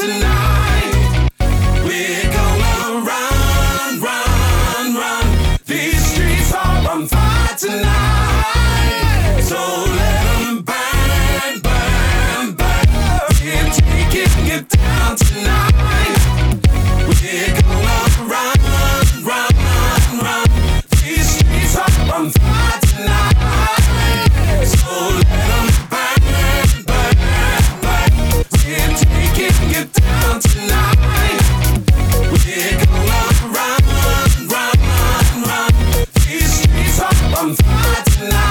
tonight. I'm tired tonight.